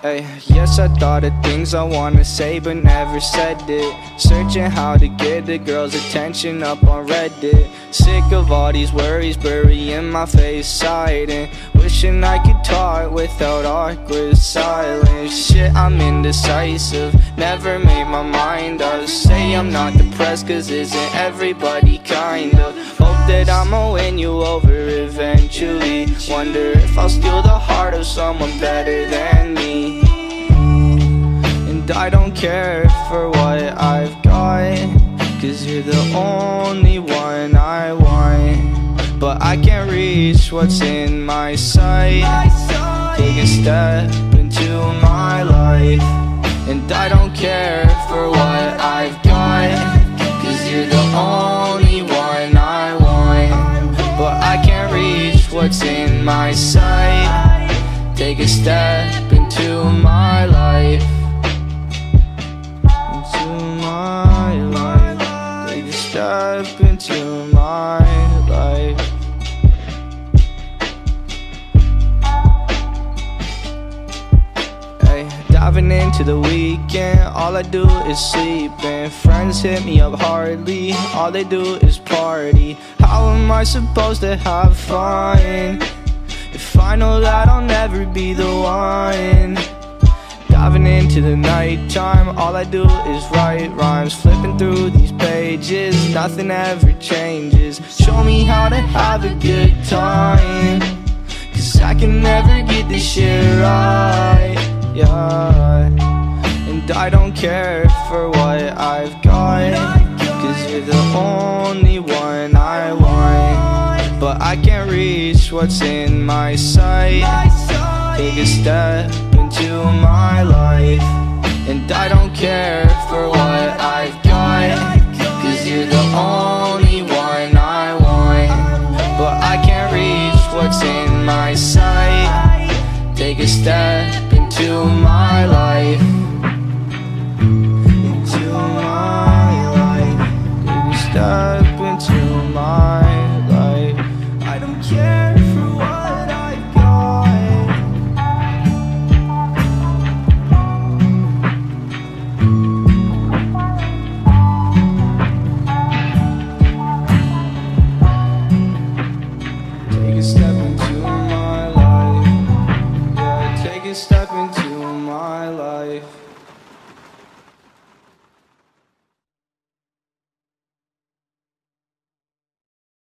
Uh, yes, I thought of things I wanna say but never said it. Searching how to get the girl's attention up on Reddit. Sick of all these worries burying my face hiding. Wishing I could talk without awkward silence. Shit, I'm indecisive. Never made my mind up. Say I'm not depressed, cause isn't everybody kind of? Hope that I'ma win you over eventually. Wonder if I'll steal the heart of someone better than I don't care for what I've got. Cause you're the only one I want. But I can't reach what's in my sight. Take a step into my life. And I don't care for what I've got. Cause you're the only one I want. But I can't reach what's in my sight. Take a step into my life. Step into my life. Ay, diving into the weekend, all I do is sleep. And friends hit me up hardly, all they do is party. How am I supposed to have fun if I know that I'll never be the one? Diving into the nighttime, all I do is write rhymes. Flipping through these pages, nothing ever changes. Show me how to have a good time. Cause I can never get this shit right, yeah. And I don't care for what I've got. Cause you're the only one I want. But I can't reach what's in my sight. Take a step into my life. And I don't care for what I've got Cause you're the only one I want. But I can't reach what's in my sight. Take a step into my life. Into my life. Take a Step into my step into my life. Yeah, take a step into my life.